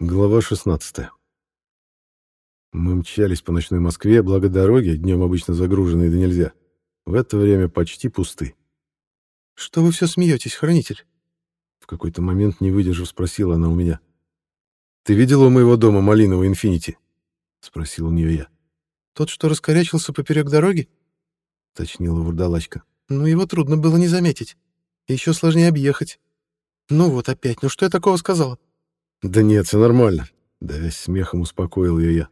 Глава 16. Мы мчались по ночной Москве, благо дороги, днем обычно загруженные да нельзя, в это время почти пусты. «Что вы все смеетесь, хранитель?» В какой-то момент, не выдержав, спросила она у меня. «Ты видела у моего дома малиновый инфинити?» — спросил у нее я. «Тот, что раскорячился поперек дороги?» — точнила вурдалачка. «Ну, его трудно было не заметить. Еще сложнее объехать. Ну вот опять, ну что я такого сказала?» «Да нет, все нормально», — давясь смехом успокоил ее я.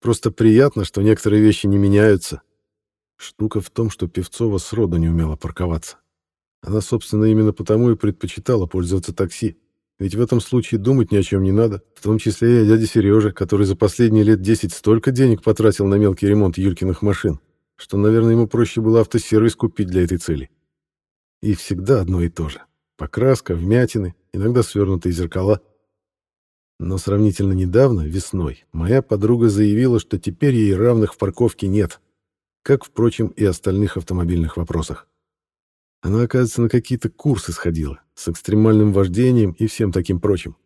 «Просто приятно, что некоторые вещи не меняются. Штука в том, что Певцова сроду не умела парковаться. Она, собственно, именно потому и предпочитала пользоваться такси. Ведь в этом случае думать ни о чем не надо, в том числе и о дяде Сереже, который за последние лет 10 столько денег потратил на мелкий ремонт Юлькиных машин, что, наверное, ему проще было автосервис купить для этой цели. И всегда одно и то же. Покраска, вмятины, иногда свернутые зеркала — но сравнительно недавно, весной, моя подруга заявила, что теперь ей равных в парковке нет, как, впрочем, и остальных автомобильных вопросах. Она, оказывается, на какие-то курсы сходила, с экстремальным вождением и всем таким прочим.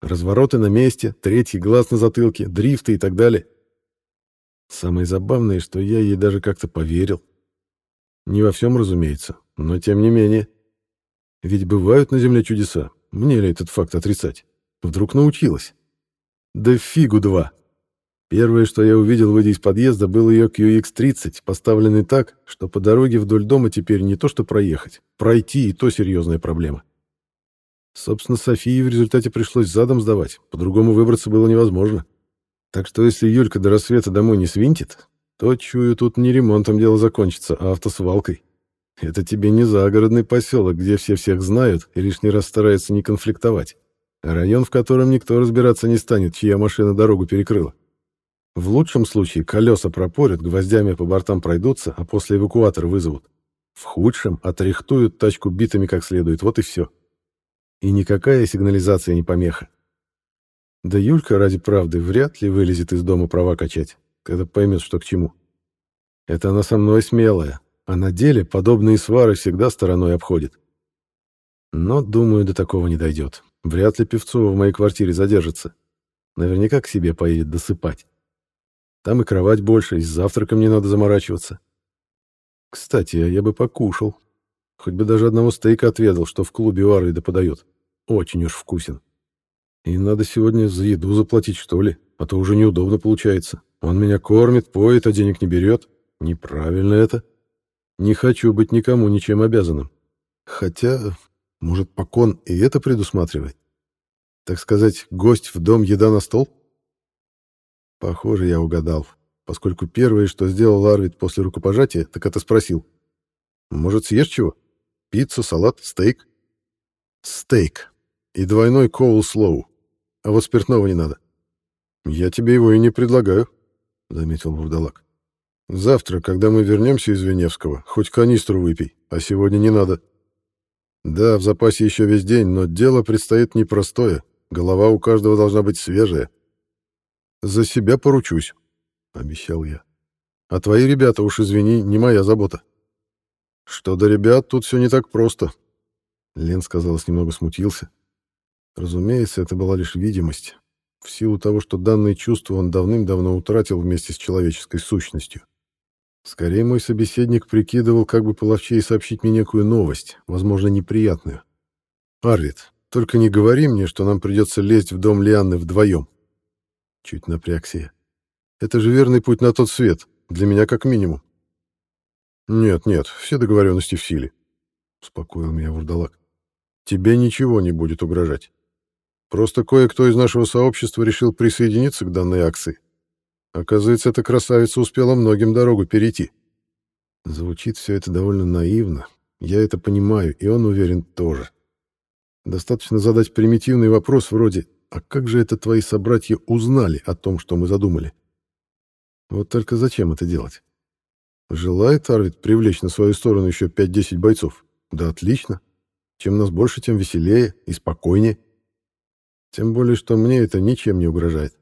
Развороты на месте, третий глаз на затылке, дрифты и так далее. Самое забавное, что я ей даже как-то поверил. Не во всем, разумеется, но тем не менее. Ведь бывают на Земле чудеса, мне ли этот факт отрицать? Вдруг научилась. Да фигу два. Первое, что я увидел, выйдя из подъезда, был ее QX-30, поставленный так, что по дороге вдоль дома теперь не то что проехать, пройти и то серьезная проблема. Собственно, Софии в результате пришлось задом сдавать, по-другому выбраться было невозможно. Так что если Юлька до рассвета домой не свинтит, то, чую, тут не ремонтом дело закончится, а автосвалкой. Это тебе не загородный поселок, где все всех знают и лишний раз стараются не конфликтовать. Район, в котором никто разбираться не станет, чья машина дорогу перекрыла. В лучшем случае колеса пропорят, гвоздями по бортам пройдутся, а после эвакуатор вызовут. В худшем отрихтуют тачку битами как следует, вот и все. И никакая сигнализация не помеха. Да Юлька, ради правды, вряд ли вылезет из дома права качать, когда поймет, что к чему. Это она со мной смелая, а на деле подобные свары всегда стороной обходит. Но, думаю, до такого не дойдет. Вряд ли Певцова в моей квартире задержится. Наверняка к себе поедет досыпать. Там и кровать больше, и с завтраком не надо заморачиваться. Кстати, а я бы покушал. Хоть бы даже одного стейка отведал, что в клубе у Арвида подает. Очень уж вкусен. И надо сегодня за еду заплатить, что ли, а то уже неудобно получается. Он меня кормит, поет, а денег не берет. Неправильно это. Не хочу быть никому ничем обязанным. Хотя может, покон и это предусматривает? Так сказать, гость в дом, еда на стол? Похоже, я угадал, поскольку первое, что сделал Арвид после рукопожатия, так это спросил. Может, съешь чего? Пиццу, салат, стейк? Стейк. И двойной коул-слоу. А вот спиртного не надо. Я тебе его и не предлагаю, заметил Вурдалак. Завтра, когда мы вернемся из Веневского, хоть канистру выпей, а сегодня не надо. Да, в запасе еще весь день, но дело предстоит непростое. Голова у каждого должна быть свежая. За себя поручусь, обещал я. А твои ребята, уж извини, не моя забота. Что до ребят, тут все не так просто. Лен, сказалось, немного смутился. Разумеется, это была лишь видимость, в силу того, что данное чувство он давным-давно утратил вместе с человеческой сущностью. Скорее, мой собеседник прикидывал, как бы половчее сообщить мне некую новость, возможно, неприятную. «Арвид, только не говори мне, что нам придется лезть в дом Лианны вдвоем». Чуть напрягся. «Это же верный путь на тот свет, для меня как минимум». «Нет, нет, все договоренности в силе», — успокоил меня Вурдалак. «Тебе ничего не будет угрожать. Просто кое-кто из нашего сообщества решил присоединиться к данной акции. Оказывается, эта красавица успела многим дорогу перейти. Звучит все это довольно наивно. Я это понимаю, и он уверен тоже. Достаточно задать примитивный вопрос вроде «А как же это твои собратья узнали о том, что мы задумали?» Вот только зачем это делать? Желает Арвид привлечь на свою сторону еще 5-10 бойцов? Да отлично. Чем нас больше, тем веселее и спокойнее. Тем более, что мне это ничем не угрожает.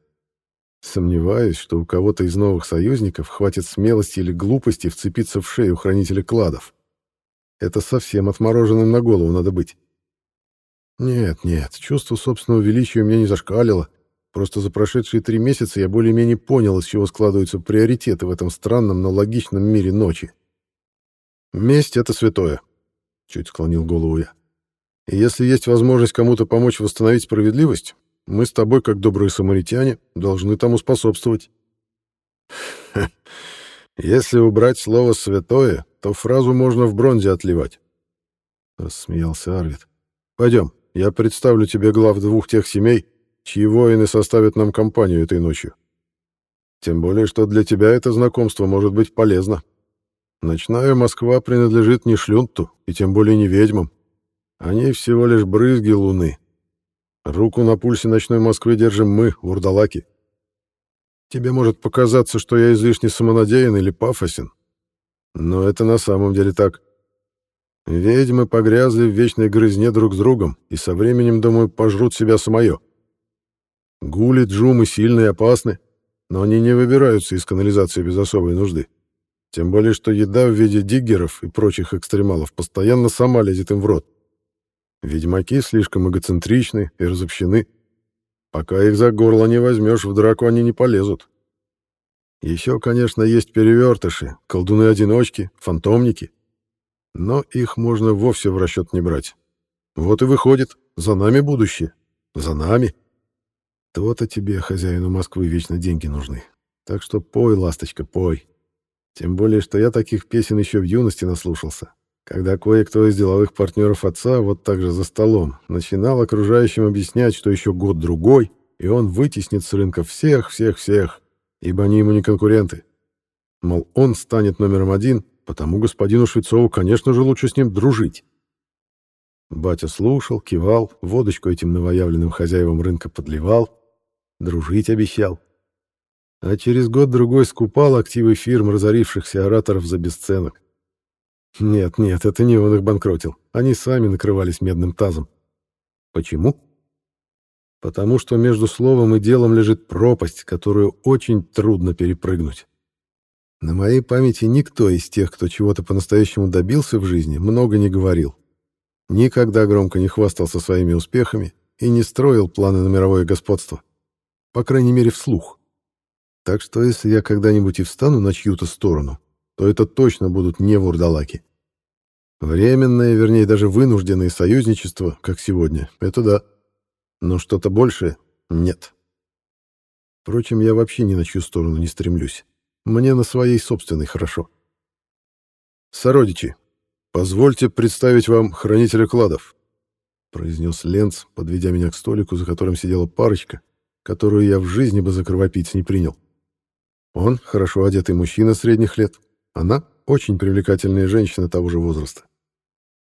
Сомневаюсь, что у кого-то из новых союзников хватит смелости или глупости вцепиться в шею хранителя кладов. Это совсем отмороженным на голову надо быть. Нет, нет, чувство собственного величия у меня не зашкалило, Просто за прошедшие три месяца я более-менее понял, из чего складываются приоритеты в этом странном, но логичном мире ночи. «Месть — это святое», — чуть склонил голову я. «И если есть возможность кому-то помочь восстановить справедливость, мы с тобой, как добрые самаритяне, должны тому способствовать». «Если убрать слово «святое», то фразу можно в бронзе отливать», — рассмеялся Арвид. «Пойдем, я представлю тебе глав двух тех семей, чьи воины составят нам компанию этой ночью. Тем более, что для тебя это знакомство может быть полезно. Ночная Москва принадлежит не Шлюнту, и тем более не ведьмам. Они всего лишь брызги луны. Руку на пульсе ночной Москвы держим мы, урдалаки. Тебе может показаться, что я излишне самонадеян или пафосен. Но это на самом деле так. Ведьмы погрязли в вечной грызне друг с другом и со временем, думаю, пожрут себя самое. Гули, джумы сильны и опасны, но они не выбираются из канализации без особой нужды. Тем более, что еда в виде диггеров и прочих экстремалов постоянно сама лезет им в рот. Ведьмаки слишком эгоцентричны и разобщены. Пока их за горло не возьмешь, в драку они не полезут. Еще, конечно, есть перевертыши, колдуны-одиночки, фантомники. Но их можно вовсе в расчет не брать. Вот и выходит, за нами будущее. За нами. То-то тебе, хозяину Москвы, вечно деньги нужны. Так что пой, ласточка, пой. Тем более, что я таких песен еще в юности наслушался, когда кое-кто из деловых партнеров отца вот так же за столом начинал окружающим объяснять, что еще год-другой, и он вытеснит с рынка всех-всех-всех, ибо они ему не конкуренты. Мол, он станет номером один, потому господину Швецову, конечно же, лучше с ним дружить. Батя слушал, кивал, водочку этим новоявленным хозяевам рынка подливал, дружить обещал а через год-другой скупал активы фирм, разорившихся ораторов за бесценок. Нет, нет, это не он их банкротил. Они сами накрывались медным тазом. Почему? Потому что между словом и делом лежит пропасть, которую очень трудно перепрыгнуть. На моей памяти никто из тех, кто чего-то по-настоящему добился в жизни, много не говорил. Никогда громко не хвастался своими успехами и не строил планы на мировое господство. По крайней мере, вслух. Так что если я когда-нибудь и встану на чью-то сторону, то это точно будут не вурдалаки. Временное, вернее, даже вынужденное союзничество, как сегодня, это да. Но что-то большее — нет. Впрочем, я вообще ни на чью сторону не стремлюсь. Мне на своей собственной хорошо. «Сородичи, позвольте представить вам хранителя кладов», — произнес Ленц, подведя меня к столику, за которым сидела парочка, которую я в жизни бы за кровопийц не принял. Он хорошо одетый мужчина средних лет, она очень привлекательная женщина того же возраста.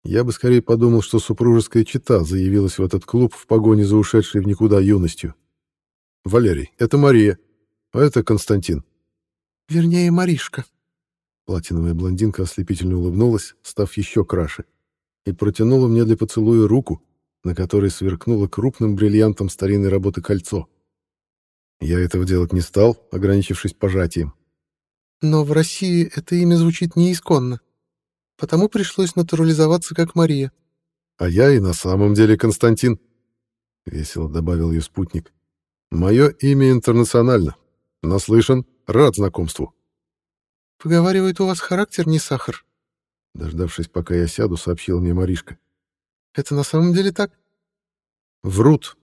Я бы скорее подумал, что супружеская чета заявилась в этот клуб в погоне за ушедшей в никуда юностью. Валерий, это Мария, а это Константин. Вернее, Маришка. Платиновая блондинка ослепительно улыбнулась, став еще краше, и протянула мне для поцелуя руку, на которой сверкнуло крупным бриллиантом старинной работы кольцо. Я этого делать не стал, ограничившись пожатием. Но в России это имя звучит неисконно. Потому пришлось натурализоваться как Мария. А я и на самом деле Константин, — весело добавил ее спутник. Мое имя интернационально. Наслышан, рад знакомству. Поговаривают, у вас характер не сахар. Дождавшись, пока я сяду, сообщила мне Маришка. Это на самом деле так? Врут,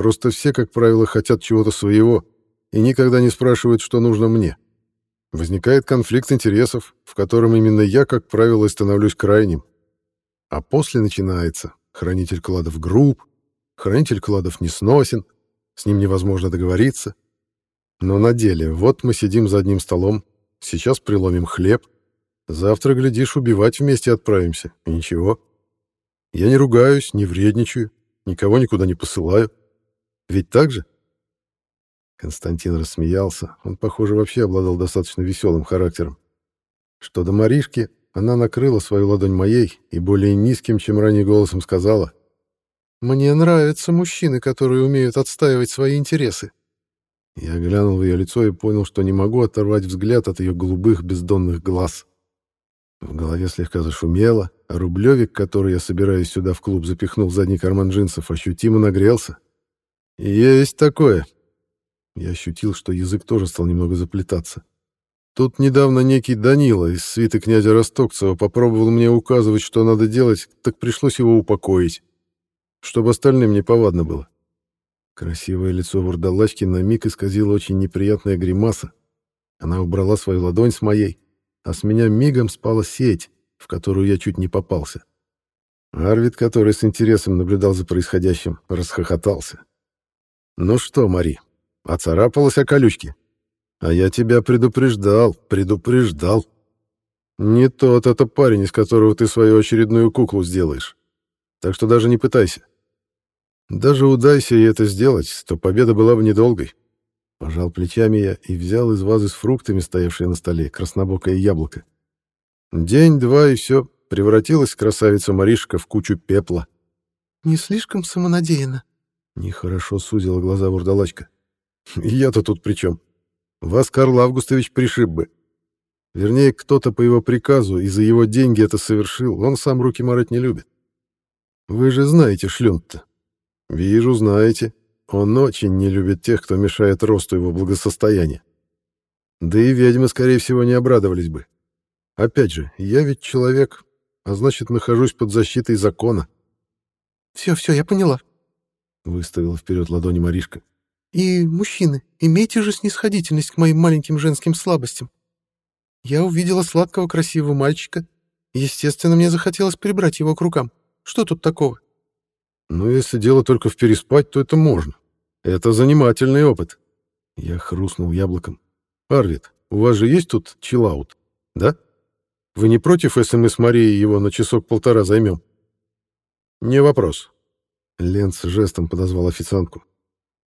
Просто все, как правило, хотят чего-то своего и никогда не спрашивают, что нужно мне. Возникает конфликт интересов, в котором именно я, как правило, становлюсь крайним. А после начинается хранитель кладов груб, хранитель кладов несносен, с ним невозможно договориться. Но на деле, вот мы сидим за одним столом, сейчас приломим хлеб, завтра, глядишь, убивать вместе отправимся, и ничего. Я не ругаюсь, не вредничаю, никого никуда не посылаю. Ведь так же? Константин рассмеялся. Он, похоже, вообще обладал достаточно веселым характером. Что до Маришки, она накрыла свою ладонь моей и более низким, чем ранее голосом сказала. «Мне нравятся мужчины, которые умеют отстаивать свои интересы». Я глянул в ее лицо и понял, что не могу оторвать взгляд от ее голубых бездонных глаз. В голове слегка зашумело, а рублевик, который я собираюсь сюда в клуб запихнул в задний карман джинсов, ощутимо нагрелся. «Есть такое», Я ощутил, что язык тоже стал немного заплетаться. Тут недавно некий Данила из свиты князя Ростокцева попробовал мне указывать, что надо делать, так пришлось его упокоить, чтобы остальным не повадно было. Красивое лицо вурдалачки на миг исказило очень неприятная гримаса. Она убрала свою ладонь с моей, а с меня мигом спала сеть, в которую я чуть не попался. Арвид, который с интересом наблюдал за происходящим, расхохотался. «Ну что, Мари, оцарапалась о колючке?» А я тебя предупреждал, предупреждал. Не тот это парень, из которого ты свою очередную куклу сделаешь. Так что даже не пытайся. Даже удайся ей это сделать, то победа была бы недолгой. Пожал плечами я и взял из вазы с фруктами, стоявшей на столе, краснобокое яблоко. День-два, и все, превратилась красавица Маришка в кучу пепла. «Не слишком самонадеянно?» Нехорошо сузила глаза вурдалачка. «Я-то тут при чем?» Вас Карл Августович пришиб бы. Вернее, кто-то по его приказу и за его деньги это совершил, он сам руки марать не любит. Вы же знаете Шлюнт-то. Вижу, знаете. Он очень не любит тех, кто мешает росту его благосостояния. Да и ведьмы, скорее всего, не обрадовались бы. Опять же, я ведь человек, а значит, нахожусь под защитой закона. «Все, все, я поняла», — выставила вперед ладони Маришка. И, мужчины, имейте же снисходительность к моим маленьким женским слабостям. Я увидела сладкого красивого мальчика. Естественно, мне захотелось прибрать его к рукам. Что тут такого? Ну, если дело только в переспать, то это можно. Это занимательный опыт. Я хрустнул яблоком. Арвид, у вас же есть тут чиллаут, да? Вы не против, если мы с Марией его на часок-полтора займем? Не вопрос. Ленц жестом подозвал официантку.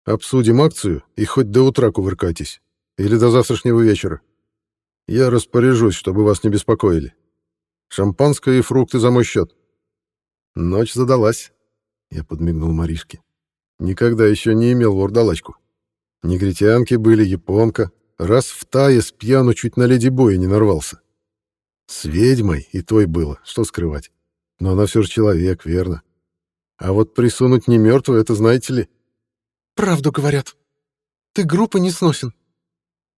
Обсудим акцию и хоть до утра кувыркайтесь. Или до завтрашнего вечера. Я распоряжусь, чтобы вас не беспокоили. Шампанское и фрукты за мой счет. Ночь задалась. Я подмигнул Маришке. Никогда еще не имел вурдалачку. Негритянки были, японка. Раз в тае с пьяну чуть на леди боя не нарвался. С ведьмой и той было, что скрывать. Но она все же человек, верно. А вот присунуть не мертвую, это знаете ли... Правду говорят. Ты группа не сносен.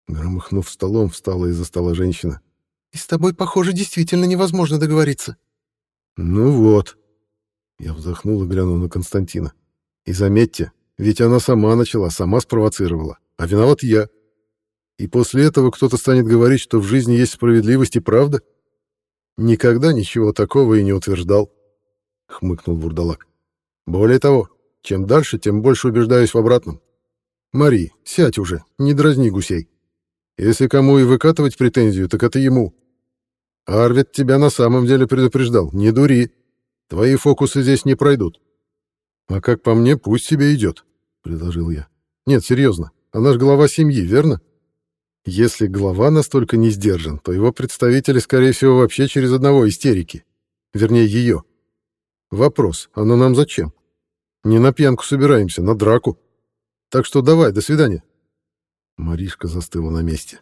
Громыхнув столом, встала из-за стола женщина. И с тобой, похоже, действительно невозможно договориться. Ну вот. Я вздохнул и глянул на Константина. И заметьте, ведь она сама начала, сама спровоцировала. А виноват я. И после этого кто-то станет говорить, что в жизни есть справедливость и правда? Никогда ничего такого и не утверждал. Хмыкнул Вурдалак. Более того, чем дальше, тем больше убеждаюсь в обратном. Мари, сядь уже, не дразни гусей. Если кому и выкатывать претензию, так это ему. Арвид тебя на самом деле предупреждал. Не дури. Твои фокусы здесь не пройдут. А как по мне, пусть себе идет, — предложил я. Нет, серьезно, она же глава семьи, верно? Если глава настолько не сдержан, то его представители, скорее всего, вообще через одного истерики. Вернее, ее. Вопрос, оно нам зачем? Не на пьянку собираемся, на драку. Так что давай, до свидания. Маришка застыла на месте.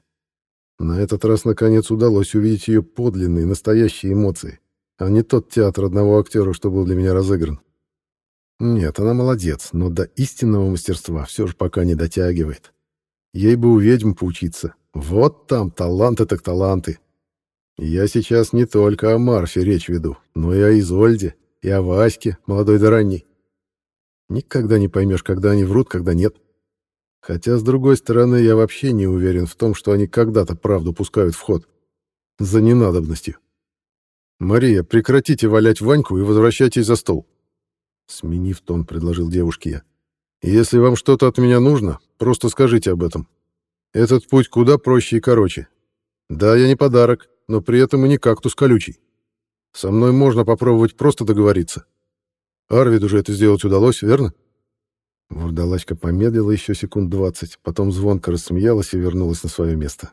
На этот раз, наконец, удалось увидеть ее подлинные, настоящие эмоции, а не тот театр одного актера, что был для меня разыгран. Нет, она молодец, но до истинного мастерства все же пока не дотягивает. Ей бы у ведьм поучиться. Вот там таланты так таланты. Я сейчас не только о Марфе речь веду, но и о Изольде, и о Ваське, молодой да ранней. Никогда не поймешь, когда они врут, когда нет. Хотя, с другой стороны, я вообще не уверен в том, что они когда-то правду пускают в ход. За ненадобностью. «Мария, прекратите валять Ваньку и возвращайтесь за стол». Сменив тон, предложил девушке я. «Если вам что-то от меня нужно, просто скажите об этом. Этот путь куда проще и короче. Да, я не подарок, но при этом и не кактус колючий. Со мной можно попробовать просто договориться. Арвиду же это сделать удалось, верно? Вурдалачка помедлила еще секунд двадцать, потом звонко рассмеялась и вернулась на свое место.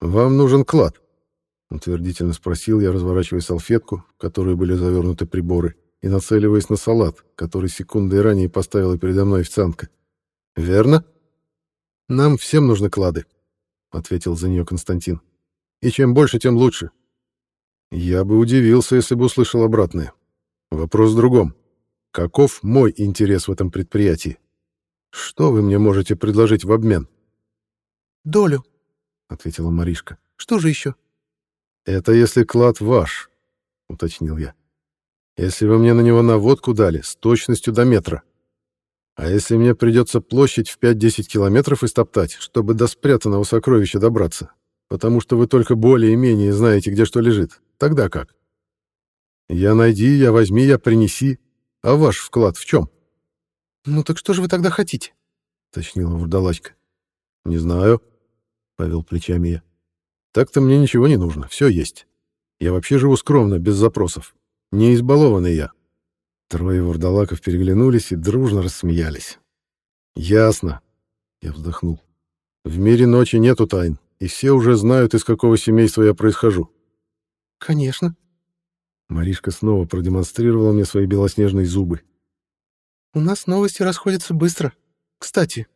«Вам нужен клад?» — утвердительно спросил я, разворачивая салфетку, в которой были завернуты приборы, и нацеливаясь на салат, который секундой ранее поставила передо мной официантка. «Верно?» «Нам всем нужны клады», — ответил за нее Константин. «И чем больше, тем лучше». Я бы удивился, если бы услышал обратное. Вопрос в другом. Каков мой интерес в этом предприятии? Что вы мне можете предложить в обмен? Долю, ответила Маришка. Что же еще? Это если клад ваш, уточнил я. Если вы мне на него наводку дали с точностью до метра. А если мне придется площадь в 5-10 километров истоптать, чтобы до спрятанного сокровища добраться, потому что вы только более-менее знаете, где что лежит, тогда как? Я найди, я возьми, я принеси. А ваш вклад в чем? Ну так что же вы тогда хотите? Точнила вурдалачка. Не знаю, повел плечами я. Так-то мне ничего не нужно, все есть. Я вообще живу скромно, без запросов. Не избалованный я. Трое вурдалаков переглянулись и дружно рассмеялись. «Ясно», — я вздохнул. «В мире ночи нету тайн, и все уже знают, из какого семейства я происхожу». «Конечно». Маришка снова продемонстрировала мне свои белоснежные зубы. «У нас новости расходятся быстро. Кстати,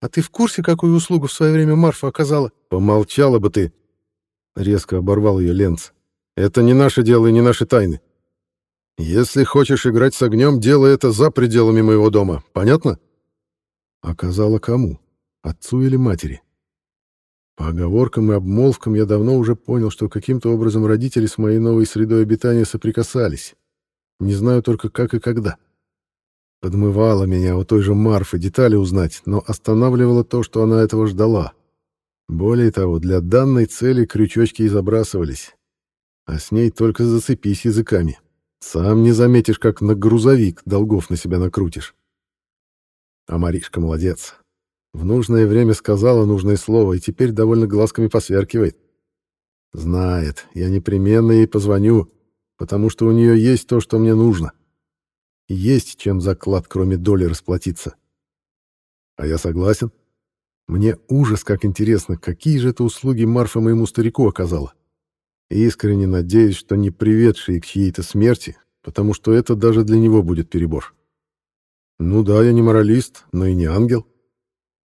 а ты в курсе, какую услугу в свое время Марфа оказала?» «Помолчала бы ты!» Резко оборвал ее Ленц. «Это не наше дело и не наши тайны. Если хочешь играть с огнем, делай это за пределами моего дома. Понятно? Оказала кому? Отцу или матери? По оговоркам и обмолвкам я давно уже понял, что каким-то образом родители с моей новой средой обитания соприкасались. Не знаю только как и когда. Подмывала меня у той же Марфы детали узнать, но останавливало то, что она этого ждала. Более того, для данной цели крючочки и забрасывались. А с ней только зацепись языками. Сам не заметишь, как на грузовик долгов на себя накрутишь. А Маришка молодец. В нужное время сказала нужное слово и теперь довольно глазками посверкивает. Знает, я непременно ей позвоню, потому что у нее есть то, что мне нужно. Есть чем заклад, кроме доли, расплатиться. А я согласен. Мне ужас, как интересно, какие же это услуги Марфа моему старику оказала. Искренне надеюсь, что не приведшие к чьей-то смерти, потому что это даже для него будет перебор. Ну да, я не моралист, но и не ангел.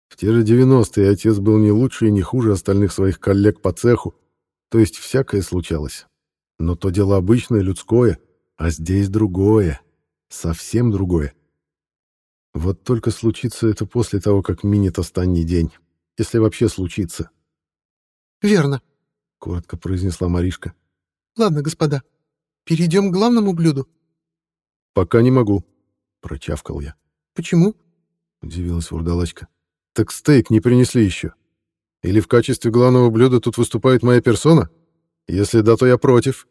В те же 90-е отец был не лучше и не хуже остальных своих коллег по цеху, то есть всякое случалось. Но то дело обычное, людское, а здесь другое, совсем другое. Вот только случится это после того, как минет останний день, если вообще случится. «Верно», — коротко произнесла Маришка. «Ладно, господа, перейдем к главному блюду». «Пока не могу», — прочавкал я. «Почему?» — удивилась вурдалачка. «Так стейк не принесли еще. Или в качестве главного блюда тут выступает моя персона? Если да, то я против».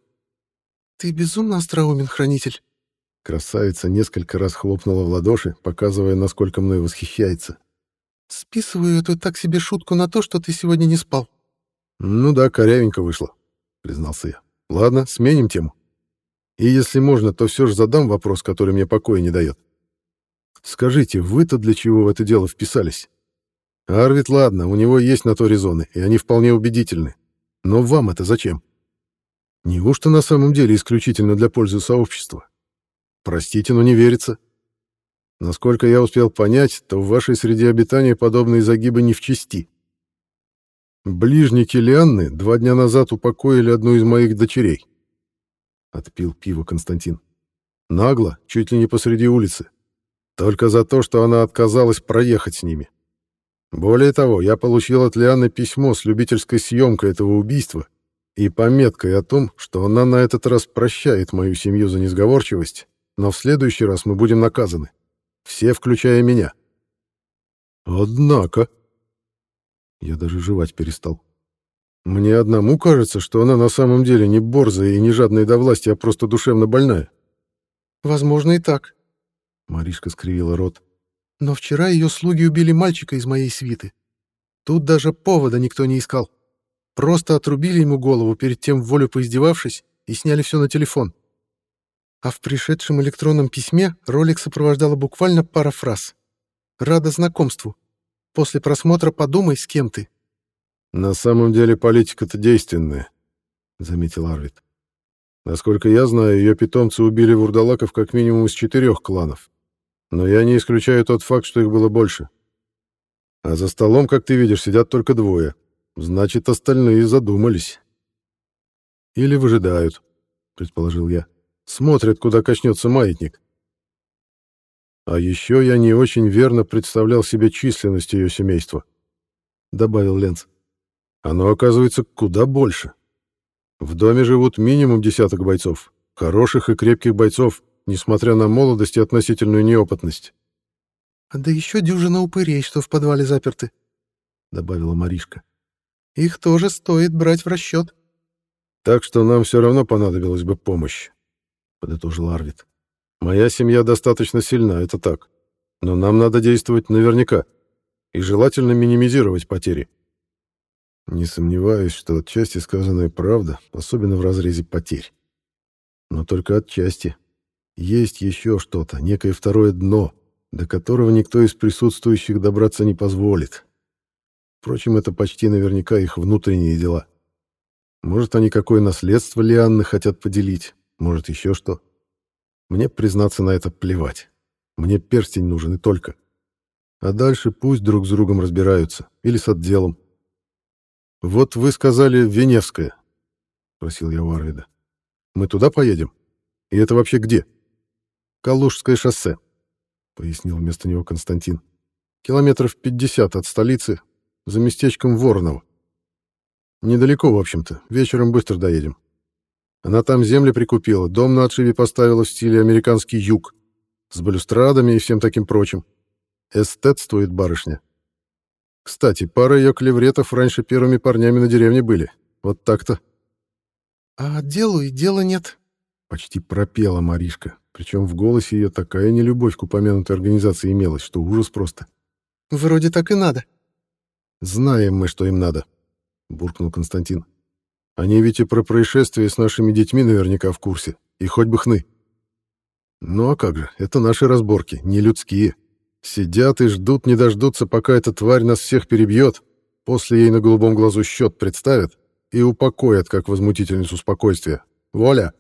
«Ты безумно остроумен, хранитель». Красавица несколько раз хлопнула в ладоши, показывая, насколько мной восхищается. «Списываю эту так себе шутку на то, что ты сегодня не спал. «Ну да, корявенько вышло», — признался я. «Ладно, сменим тему. И если можно, то все же задам вопрос, который мне покоя не дает. Скажите, вы-то для чего в это дело вписались? Арвид, ладно, у него есть на то резоны, и они вполне убедительны. Но вам это зачем? Неужто на самом деле исключительно для пользы сообщества? Простите, но не верится. Насколько я успел понять, то в вашей среде обитания подобные загибы не в чести. Ближники Лианны два дня назад упокоили одну из моих дочерей. Отпил пиво Константин. Нагло, чуть ли не посреди улицы. Только за то, что она отказалась проехать с ними. Более того, я получил от Лианы письмо с любительской съемкой этого убийства и пометкой о том, что она на этот раз прощает мою семью за несговорчивость, но в следующий раз мы будем наказаны. Все, включая меня. Однако... Я даже жевать перестал. Мне одному кажется, что она на самом деле не борзая и не жадная до власти, а просто душевно больная. Возможно и так. Маришка скривила рот. Но вчера ее слуги убили мальчика из моей свиты. Тут даже повода никто не искал. Просто отрубили ему голову, перед тем в волю поиздевавшись, и сняли все на телефон. А в пришедшем электронном письме ролик сопровождала буквально пара фраз. «Рада знакомству. После просмотра подумай, с кем ты». «На самом деле политика-то действенная», — заметил Арвид. «Насколько я знаю, ее питомцы убили вурдалаков как минимум из четырех кланов. Но я не исключаю тот факт, что их было больше. А за столом, как ты видишь, сидят только двое. Значит, остальные задумались». «Или выжидают», — предположил я. «Смотрят, куда качнется маятник. А еще я не очень верно представлял себе численность ее семейства, — добавил Ленц. Оно оказывается куда больше. В доме живут минимум десяток бойцов, хороших и крепких бойцов, несмотря на молодость и относительную неопытность. — А да еще дюжина упырей, что в подвале заперты, — добавила Маришка. — Их тоже стоит брать в расчет. — Так что нам все равно понадобилась бы помощь, — подытожил Арвид. — Моя семья достаточно сильна, это так. Но нам надо действовать наверняка и желательно минимизировать потери. Не сомневаюсь, что отчасти сказанная правда, особенно в разрезе потерь. Но только отчасти. Есть еще что-то, некое второе дно, до которого никто из присутствующих добраться не позволит. Впрочем, это почти наверняка их внутренние дела. Может, они какое наследство Лианны хотят поделить, может, еще что. Мне, признаться, на это плевать. Мне перстень нужен и только. А дальше пусть друг с другом разбираются. Или с отделом. «Вот вы сказали Веневская», — спросил я у Арвида. «Мы туда поедем? И это вообще где?» «Калужское шоссе», — пояснил вместо него Константин. «Километров пятьдесят от столицы, за местечком Воронова. Недалеко, в общем-то, вечером быстро доедем. Она там земли прикупила, дом на отшибе поставила в стиле американский юг, с балюстрадами и всем таким прочим. Эстетствует барышня. Кстати, пара ее клевретов раньше первыми парнями на деревне были. Вот так-то. — А делу и дела нет, — почти пропела Маришка. Причем в голосе ее такая нелюбовь к упомянутой организации имелась, что ужас просто. — Вроде так и надо. — Знаем мы, что им надо, — буркнул Константин. — Они ведь и про происшествие с нашими детьми наверняка в курсе. И хоть бы хны. Ну а как же, это наши разборки, не людские. Сидят и ждут, не дождутся, пока эта тварь нас всех перебьет, после ей на голубом глазу счет представят и упокоят, как возмутительницу спокойствия. Воля!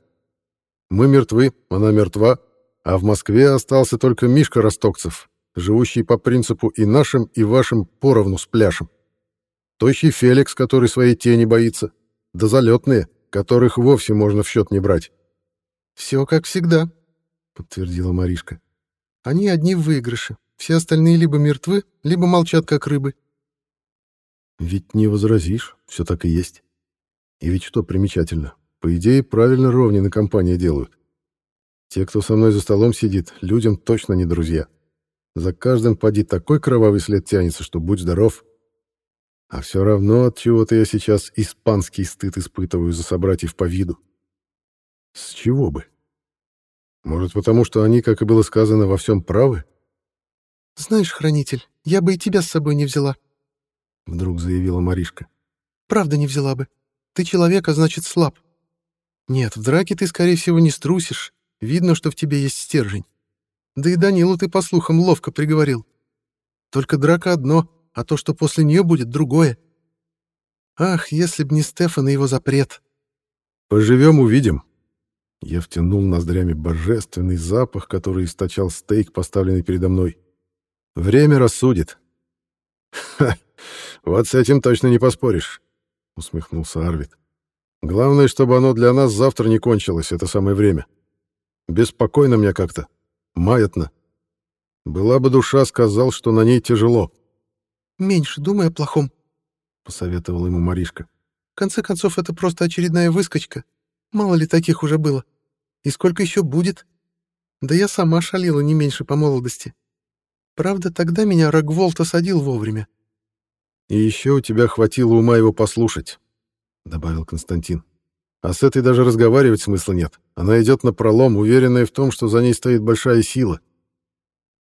Мы мертвы, она мертва, а в Москве остался только Мишка Ростокцев, живущий по принципу и нашим, и вашим поровну с пляшем. Тощий Феликс, который своей тени боится, да залетные, которых вовсе можно в счет не брать. «Все как всегда», — подтвердила Маришка. «Они одни в выигрыше. Все остальные либо мертвы, либо молчат, как рыбы». «Ведь не возразишь, все так и есть. И ведь что примечательно, по идее, правильно Ровнина компания делают. Те, кто со мной за столом сидит, людям точно не друзья. За каждым поди такой кровавый след тянется, что будь здоров. А все равно от чего-то я сейчас испанский стыд испытываю за собратьев по виду. С чего бы? Может, потому что они, как и было сказано, во всем правы? «Знаешь, хранитель, я бы и тебя с собой не взяла», — вдруг заявила Маришка. «Правда не взяла бы. Ты человек, а значит слаб. Нет, в драке ты, скорее всего, не струсишь. Видно, что в тебе есть стержень. Да и Данилу ты, по слухам, ловко приговорил. Только драка одно, а то, что после нее будет, другое. Ах, если б не Стефан и его запрет. Поживем, увидим. Я втянул ноздрями божественный запах, который источал стейк, поставленный передо мной. Время рассудит. Ха, вот с этим точно не поспоришь, усмехнулся Арвид. Главное, чтобы оно для нас завтра не кончилось, это самое время. Беспокойно мне как-то. Маятно. Была бы душа, сказал, что на ней тяжело. «Меньше думай о плохом», — посоветовала ему Маришка. «В конце концов, это просто очередная выскочка. Мало ли таких уже было. И сколько еще будет? Да я сама шалила не меньше по молодости. Правда, тогда меня Рогволт осадил вовремя». «И еще у тебя хватило ума его послушать. — добавил Константин. «А с этой даже разговаривать смысла нет. Она идет на пролом, уверенная в том, что за ней стоит большая сила.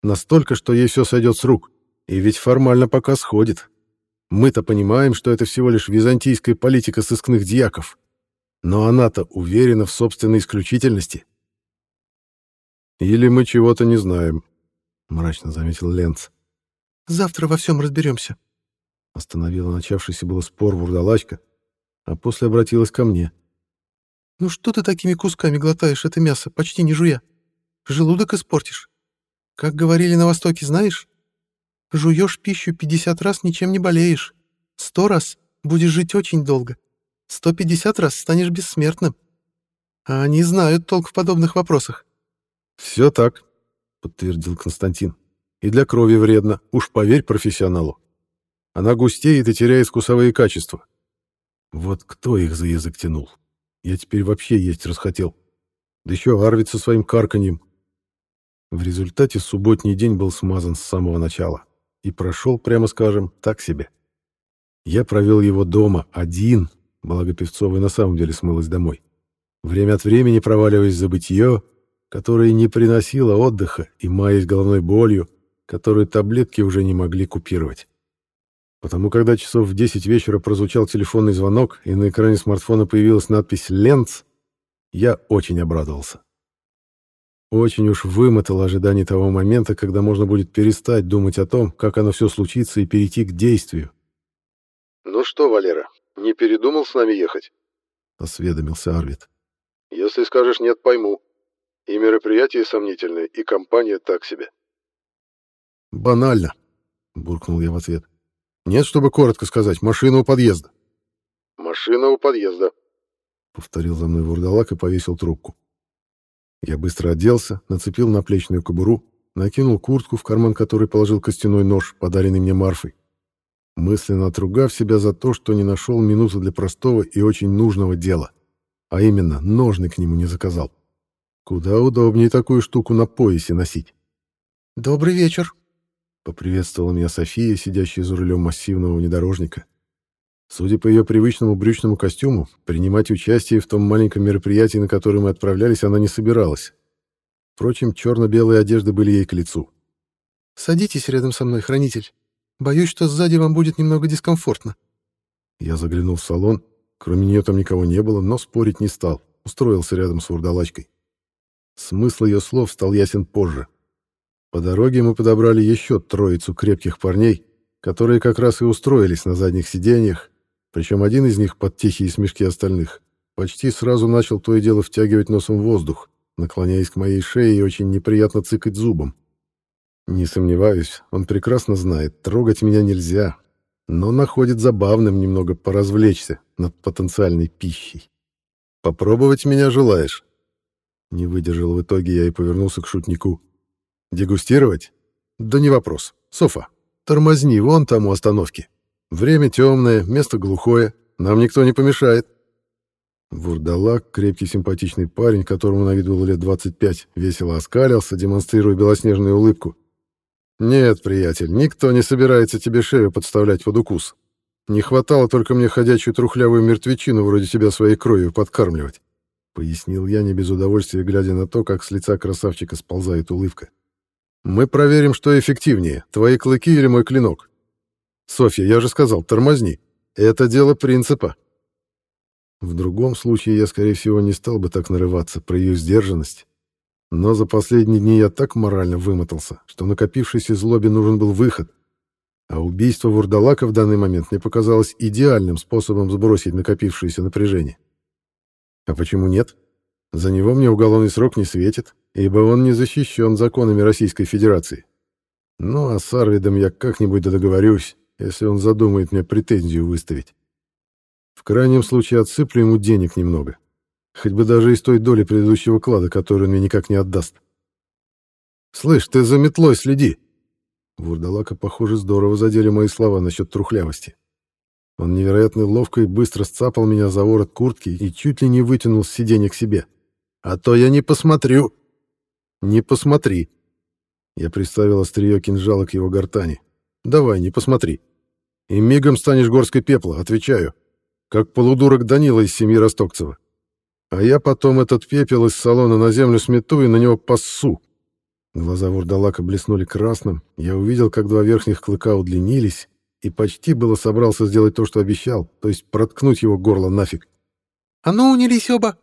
Настолько, что ей все сойдет с рук. И ведь формально пока сходит. Мы-то понимаем, что это всего лишь византийская политика сыскных дьяков. Но она-то уверена в собственной исключительности». «Или мы чего-то не знаем», — мрачно заметил Ленц. «Завтра во всем разберемся», — остановила начавшийся было спор вурдалачка, а после обратилась ко мне. «Ну что ты такими кусками глотаешь это мясо, почти не жуя? Желудок испортишь. Как говорили на Востоке, знаешь? Жуешь пищу 50 раз, ничем не болеешь. Сто раз будешь жить очень долго. 150 раз станешь бессмертным. А они знают толк в подобных вопросах». «Все так», — подтвердил Константин. «И для крови вредно, уж поверь профессионалу. Она густеет и теряет вкусовые качества. Вот кто их за язык тянул? Я теперь вообще есть расхотел. Да еще Арвид со своим карканьем. В результате субботний день был смазан с самого начала. И прошел, прямо скажем, так себе. Я провел его дома, один, благо Певцова на самом деле смылась домой. Время от времени проваливаясь в забытье, которое не приносило отдыха и маясь головной болью, которую таблетки уже не могли купировать. Потому когда часов в 10 вечера прозвучал телефонный звонок, и на экране смартфона появилась надпись «Ленц», я очень обрадовался. Очень уж вымотало ожидание того момента, когда можно будет перестать думать о том, как оно все случится, и перейти к действию. «Ну что, Валера, не передумал с нами ехать?» — осведомился Арвид. «Если скажешь «нет», пойму. И мероприятие сомнительное, и компания так себе». «Банально», — буркнул я в ответ. «Нет, чтобы коротко сказать, машина у подъезда». «Машина у подъезда», повторил за мной вурдалак и повесил трубку. Я быстро оделся, нацепил наплечную кобуру, накинул куртку, в карман которой положил костяной нож, подаренный мне Марфой. Мысленно отругав себя за то, что не нашел минуты для простого и очень нужного дела, а именно ножны к нему не заказал. Куда удобнее такую штуку на поясе носить. «Добрый вечер», — поприветствовала меня София, сидящая за рулем массивного внедорожника. Судя по ее привычному брючному костюму, принимать участие в том маленьком мероприятии, на которое мы отправлялись, она не собиралась. Впрочем, черно-белые одежды были ей к лицу. «Садитесь рядом со мной, хранитель. Боюсь, что сзади вам будет немного дискомфортно». Я заглянул в салон. Кроме нее там никого не было, но спорить не стал. Устроился рядом с вурдалачкой. Смысл ее слов стал ясен позже. По дороге мы подобрали еще троицу крепких парней, которые как раз и устроились на задних сиденьях, причем один из них, под тихие смешки остальных, почти сразу начал то и дело втягивать носом воздух, наклоняясь к моей шее и очень неприятно цыкать зубом. Не сомневаюсь, он прекрасно знает, трогать меня нельзя, но находит забавным немного поразвлечься над потенциальной пищей. «Попробовать меня желаешь?» Не выдержал в итоге я и повернулся к шутнику. «Дегустировать? Да не вопрос. Софа, тормозни вон там у остановки. Время темное, место глухое, нам никто не помешает. Вурдалак, крепкий симпатичный парень, которому на вид было лет 25, весело оскалился, демонстрируя белоснежную улыбку. «Нет, приятель, никто не собирается тебе шею подставлять под укус. Не хватало только мне ходячую трухлявую мертвечину вроде тебя своей кровью подкармливать», — пояснил я не без удовольствия, глядя на то, как с лица красавчика сползает улыбка. «Мы проверим, что эффективнее, твои клыки или мой клинок. Софья, я же сказал, тормозни. Это дело принципа. В другом случае я, скорее всего, не стал бы так нарываться про ее сдержанность. Но за последние дни я так морально вымотался, что накопившейся злобе нужен был выход. А убийство Вурдалака в данный момент мне показалось идеальным способом сбросить накопившееся напряжение. А почему нет? За него мне уголовный срок не светит, ибо он не защищен законами Российской Федерации. Ну а с Арвидом я как-нибудь договорюсь если он задумает мне претензию выставить. В крайнем случае отсыплю ему денег немного. Хоть бы даже из той доли предыдущего клада, которую он мне никак не отдаст. «Слышь, ты за метлой следи!» Вурдалака, похоже, здорово задели мои слова насчет трухлявости. Он невероятно ловко и быстро сцапал меня за ворот куртки и чуть ли не вытянул с сиденья к себе. «А то я не посмотрю!» «Не посмотри!» Я приставил острие кинжала к его гортани. Давай, не посмотри. И мигом станешь горской пепла, отвечаю. Как полудурок Данила из семьи Ростокцева. А я потом этот пепел из салона на землю смету и на него пассу. Глаза вурдалака блеснули красным. Я увидел, как два верхних клыка удлинились, и почти было собрался сделать то, что обещал, то есть проткнуть его горло нафиг. «А ну, унились оба!»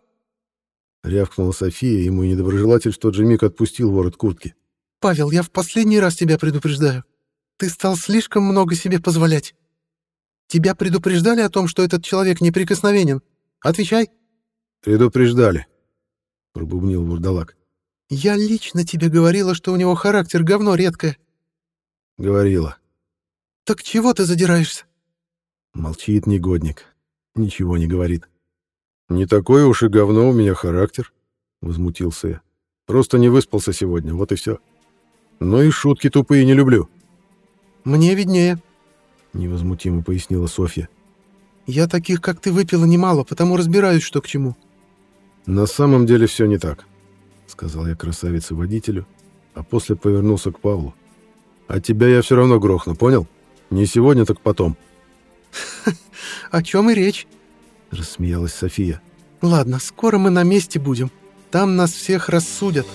Рявкнула София, ему недоброжелатель в тот же миг отпустил ворот куртки. «Павел, я в последний раз тебя предупреждаю. Ты стал слишком много себе позволять. Тебя предупреждали о том, что этот человек неприкосновенен? Отвечай. Предупреждали, пробубнил вурдалак. Я лично тебе говорила, что у него характер говно редкое. Говорила. Так чего ты задираешься? Молчит негодник. Ничего не говорит. Не такое уж и говно у меня характер, возмутился я. Просто не выспался сегодня, вот и все. но и шутки тупые не люблю. Мне виднее, невозмутимо пояснила Софья. Я таких, как ты, выпила немало, потому разбираюсь, что к чему. На самом деле все не так, сказал я красавице-водителю, а после повернулся к Павлу. А тебя я все равно грохну, понял? Не сегодня, так потом. О чем и речь? Рассмеялась София. Ладно, скоро мы на месте будем. Там нас всех рассудят.